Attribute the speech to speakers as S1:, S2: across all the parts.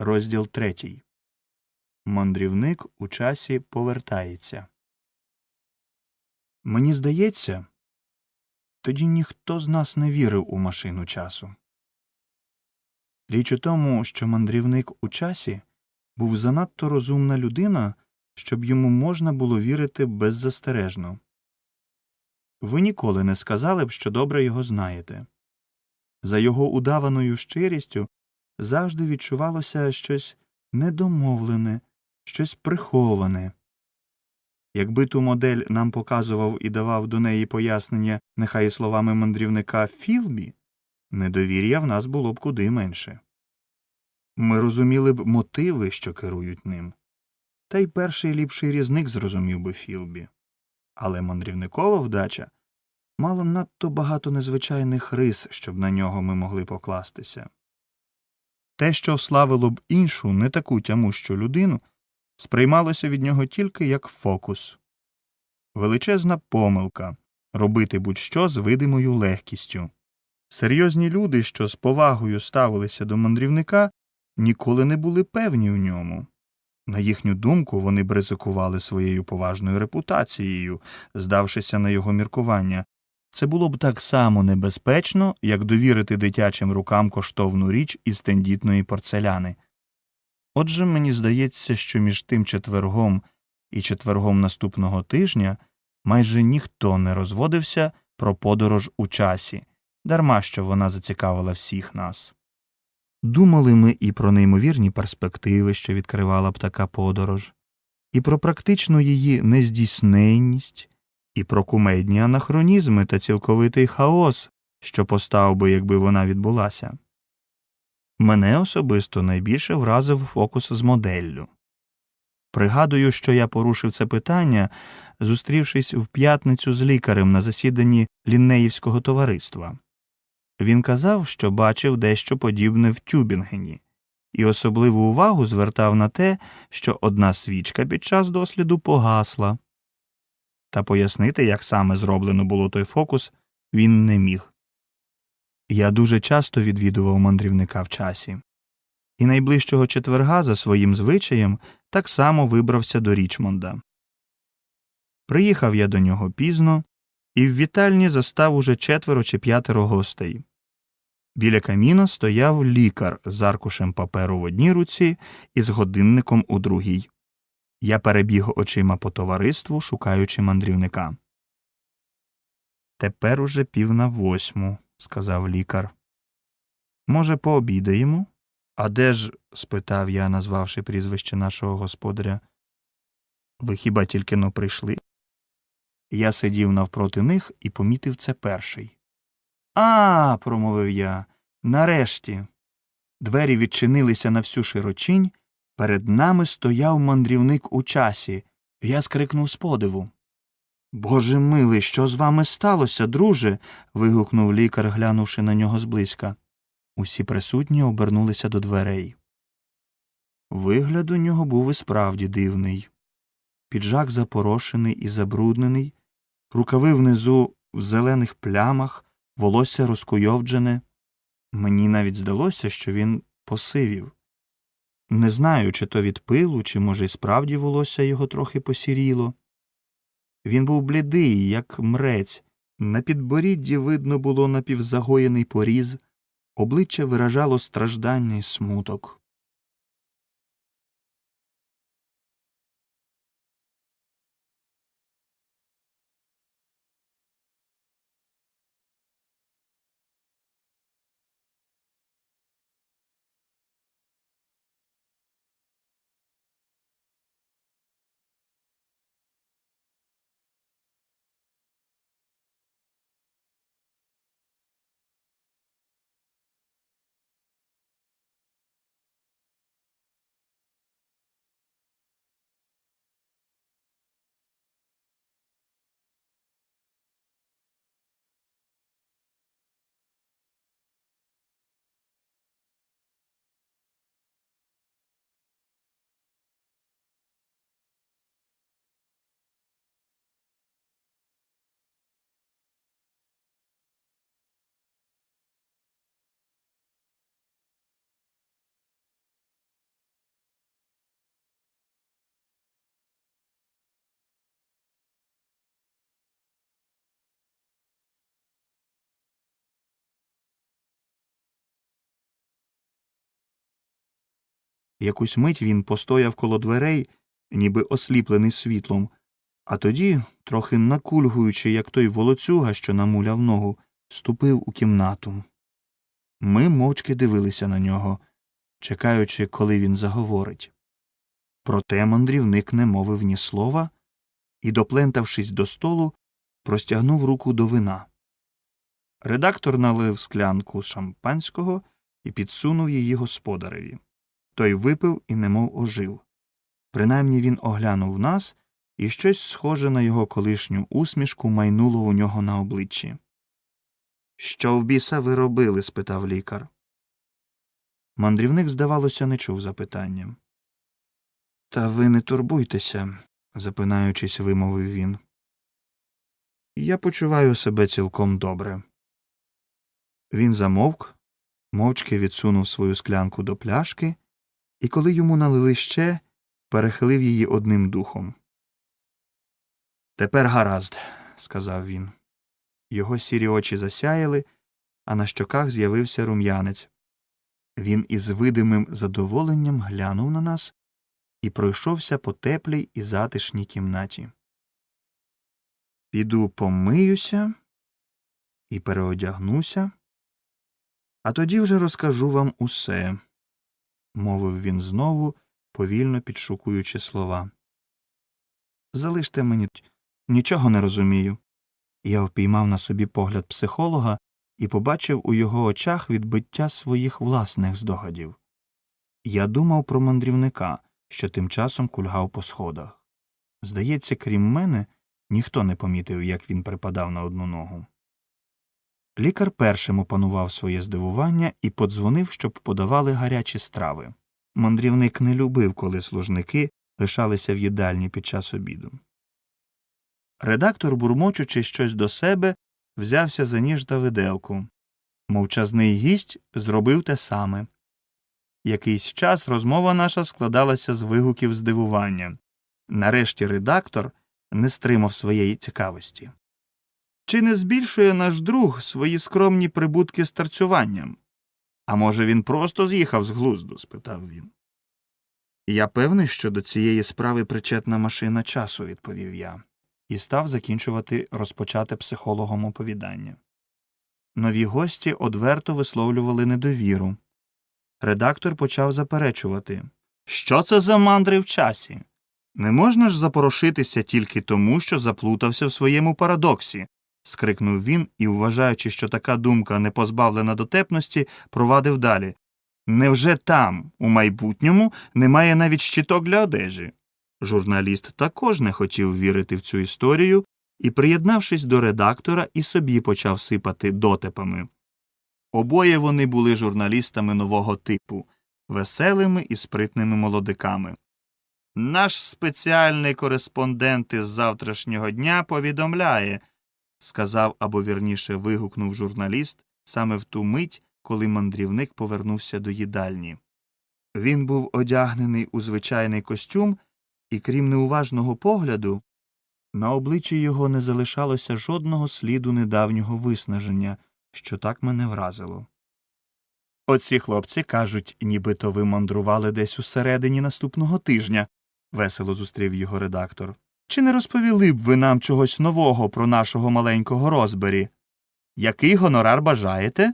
S1: Розділ третій. Мандрівник у часі повертається. Мені здається, тоді ніхто з нас не вірив у машину часу. Річ у тому, що мандрівник у часі був занадто розумна людина, щоб йому можна було вірити беззастережно. Ви ніколи не сказали б, що добре його знаєте. За його удаваною щирістю завжди відчувалося щось недомовлене, щось приховане. Якби ту модель нам показував і давав до неї пояснення, нехай і словами мандрівника Філбі, недовір'я в нас було б куди менше. Ми розуміли б мотиви, що керують ним. Та й перший ліпший різник зрозумів би Філбі. Але мандрівникова вдача мала надто багато незвичайних рис, щоб на нього ми могли покластися. Те, що славило б іншу, не таку тямущу людину, сприймалося від нього тільки як фокус. Величезна помилка робити будь-що з видимою легкістю. Серйозні люди, що з повагою ставилися до мандрівника, ніколи не були певні в ньому. На їхню думку, вони б ризикували своєю поважною репутацією, здавшися на його міркування. Це було б так само небезпечно, як довірити дитячим рукам коштовну річ із тендітної порцеляни. Отже, мені здається, що між тим четвергом і четвергом наступного тижня майже ніхто не розводився про подорож у часі, дарма що вона зацікавила всіх нас. Думали ми і про неймовірні перспективи, що відкривала б така подорож, і про практичну її нездійсненність, і про кумедні анахронізми та цілковитий хаос, що постав би, якби вона відбулася. Мене особисто найбільше вразив фокус з моделлю. Пригадую, що я порушив це питання, зустрівшись в п'ятницю з лікарем на засіданні ліннеївського товариства. Він казав, що бачив дещо подібне в Тюбінгені, і особливу увагу звертав на те, що одна свічка під час досліду погасла. Та пояснити, як саме зроблено було той фокус, він не міг. Я дуже часто відвідував мандрівника в часі, і найближчого четверга за своїм звичаєм так само вибрався до Річмонда. Приїхав я до нього пізно, і в вітальні застав уже четверо чи п'ятеро гостей. Біля каміна стояв лікар з аркушем паперу в одній руці і з годинником у другій. Я перебіг очима по товариству, шукаючи мандрівника. Тепер уже пів на восьму, сказав лікар. Може, пообідаємо? А де ж? спитав я, назвавши прізвище нашого господаря. Ви хіба тільки но прийшли? Я сидів навпроти них і помітив це перший. А. промовив я. Нарешті. Двері відчинилися на всю широчінь. Перед нами стояв мандрівник у часі. Я скрикнув з подиву. Боже милий, що з вами сталося, друже? вигукнув лікар, глянувши на нього зблизька. Усі присутні обернулися до дверей. Вигляд у нього був і справді дивний. Піджак запорошений і забруднений, рукави внизу в зелених плямах, волосся розкуйовджене. Мені навіть здалося, що він посивів. Не знаю, чи то від пилу, чи, може, й справді волосся його трохи посіріло. Він був блідий, як мрець, на підборідді видно було напівзагоєний поріз, обличчя виражало страждання й смуток. Якусь мить він постояв коло дверей, ніби осліплений світлом, а тоді, трохи накульгуючи, як той волоцюга, що намуляв ногу, ступив у кімнату. Ми мовчки дивилися на нього, чекаючи, коли він заговорить. Проте мандрівник не мовив ні слова і, доплентавшись до столу, простягнув руку до вина. Редактор налив склянку шампанського і підсунув її господареві. Той випив і немов ожив. Принаймні він оглянув нас, і щось схоже на його колишню усмішку майнуло у нього на обличчі. Що в біса ви робили? спитав лікар. Мандрівник, здавалося, не чув запитання. Та ви не турбуйтеся, запинаючись, вимовив він. Я почуваю себе цілком добре. Він замовк, мовчки відсунув свою склянку до пляшки, і коли йому налили ще, перехилив її одним духом. Тепер гаразд, сказав він. Його сірі очі засяяли, а на щоках з'явився рум'янець. Він із видимим задоволенням глянув на нас і пройшовся по теплій і затишній кімнаті. Піду помиюся і переодягнуся, а тоді вже розкажу вам усе, мовив він знову, повільно підшукуючи слова. Залиште мені нічого не розумію. Я впіймав на собі погляд психолога і побачив у його очах відбиття своїх власних здогадів. Я думав про мандрівника, що тим часом кульгав по сходах. Здається, крім мене, ніхто не помітив, як він припадав на одну ногу. Лікар першим опанував своє здивування і подзвонив, щоб подавали гарячі страви. Мандрівник не любив, коли служники лишалися в їдальні під час обіду. Редактор, бурмочучи щось до себе, взявся за ніж та виделку. Мовчазний гість зробив те саме. Якийсь час розмова наша складалася з вигуків здивування. Нарешті редактор не стримав своєї цікавості. Чи не збільшує наш друг свої скромні прибутки з тарцюванням? А може, він просто з'їхав з глузду? спитав він. Я певний, що до цієї справи причетна машина часу, відповів я, і став закінчувати розпочате психологом оповідання. Нові гості одверто висловлювали недовіру. Редактор почав заперечувати Що це за мандри в часі? Не можна ж запорошитися тільки тому, що заплутався в своєму парадоксі. Скрикнув він і, вважаючи, що така думка не позбавлена дотепності, провадив далі. Невже там, у майбутньому, немає навіть щиток для одежі? Журналіст також не хотів вірити в цю історію і, приєднавшись до редактора, і собі почав сипати дотепами. Обоє вони були журналістами нового типу, веселими і спритними молодиками. Наш спеціальний кореспондент із завтрашнього дня повідомляє, сказав або вірніше вигукнув журналіст саме в ту мить, коли мандрівник повернувся до їдальні. Він був одягнений у звичайний костюм, і, крім неуважного погляду, на обличчі його не залишалося жодного сліду недавнього виснаження, що так мене вразило. Оці хлопці кажуть, нібито ви мандрували десь у середині наступного тижня, весело зустрів його редактор. Чи не розповіли б ви нам чогось нового про нашого маленького розбері? Який гонорар бажаєте?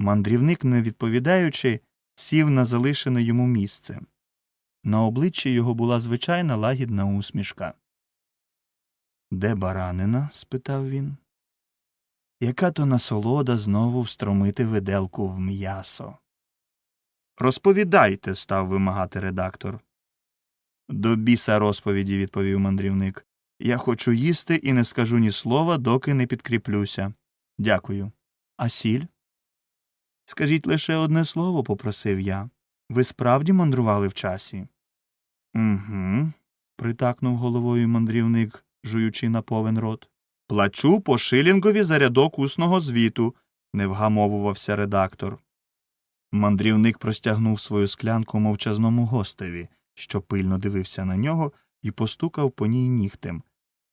S1: Мандрівник, не відповідаючи, сів на залишене йому місце. На обличчі його була звичайна лагідна усмішка. Де баранина? спитав він. Яка то насолода знову встромити виделку в м'ясо. Розповідайте, став вимагати редактор. До біса розповіді, відповів мандрівник. Я хочу їсти і не скажу ні слова, доки не підкріплюся. Дякую. А сіль? Скажіть лише одне слово, попросив я. Ви справді мандрували в часі? Угу. притакнув головою мандрівник, жуючи на повен рот. Плачу по шилінгові за рядок усного звіту, не вгамовувався редактор. Мандрівник простягнув свою склянку мовчазному гостеві, що пильно дивився на нього, і постукав по ній нігтем.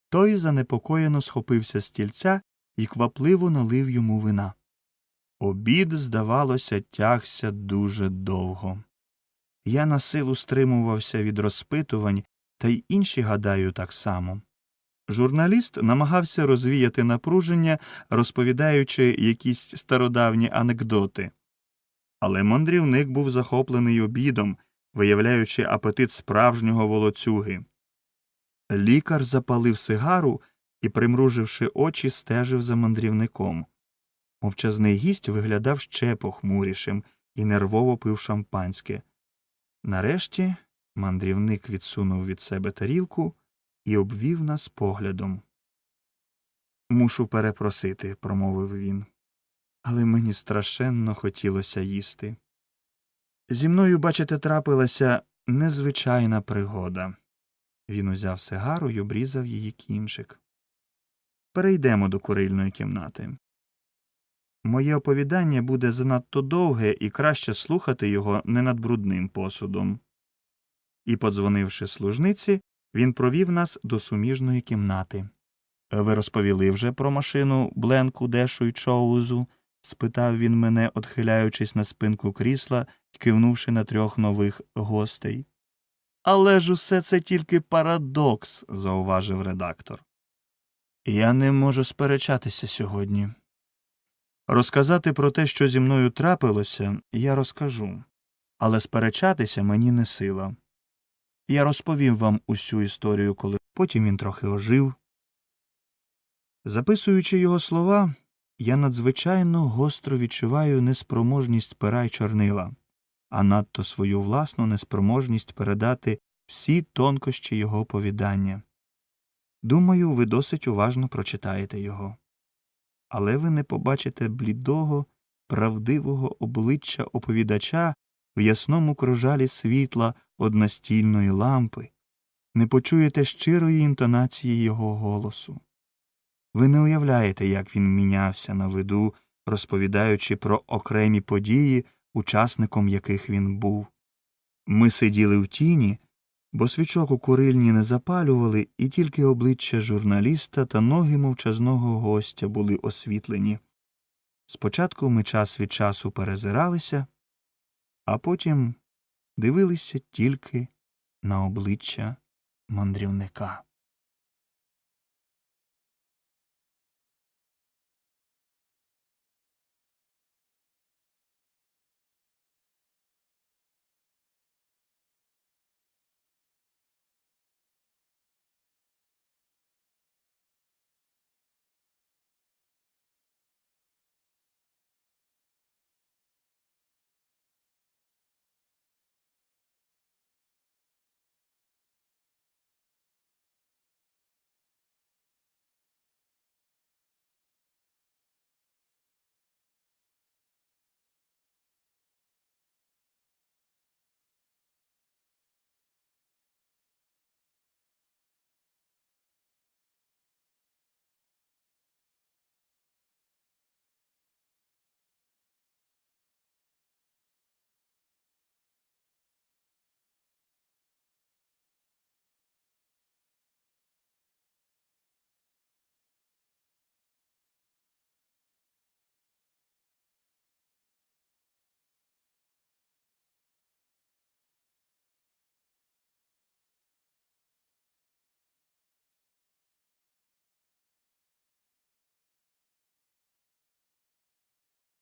S1: Той занепокоєно схопився з стільця і квапливо налив йому вина. Обід, здавалося, тягся дуже довго. Я на силу стримувався від розпитувань, та й інші, гадаю, так само. Журналіст намагався розвіяти напруження, розповідаючи якісь стародавні анекдоти. Але мандрівник був захоплений обідом, виявляючи апетит справжнього волоцюги. Лікар запалив сигару і, примруживши очі, стежив за мандрівником. Мовчазний гість виглядав ще похмурішим і нервово пив шампанське. Нарешті мандрівник відсунув від себе тарілку і обвів нас поглядом. Мушу перепросити, промовив він, але мені страшенно хотілося їсти. Зі мною, бачите, трапилася незвичайна пригода. Він узяв сигару й обрізав її кінчик. Перейдемо до курильної кімнати. Моє оповідання буде занадто довге і краще слухати його не над брудним посудом. І, подзвонивши служниці, він провів нас до суміжної кімнати. Ви розповіли вже про машину Бленку Дешу й Чоузу? спитав він мене, отхиляючись на спинку крісла й кивнувши на трьох нових гостей. Але ж усе це тільки парадокс, зауважив редактор. Я не можу сперечатися сьогодні. Розказати про те, що зі мною трапилося, я розкажу, але сперечатися мені не сила. Я розповім вам усю історію, коли потім він трохи ожив. Записуючи його слова, я надзвичайно гостро відчуваю неспроможність пера й чорнила, а надто свою власну неспроможність передати всі тонкощі його оповідання. Думаю, ви досить уважно прочитаєте його. Але ви не побачите блідого, правдивого обличчя оповідача в ясному кружалі світла одностільної лампи, не почуєте щирої інтонації його голосу. Ви не уявляєте, як він мінявся на виду, розповідаючи про окремі події, учасником яких він був. Ми сиділи в тіні, бо свічок у курильні не запалювали, і тільки обличчя журналіста та ноги мовчазного гостя були освітлені. Спочатку ми час від часу перезиралися, а потім дивилися тільки на обличчя мандрівника.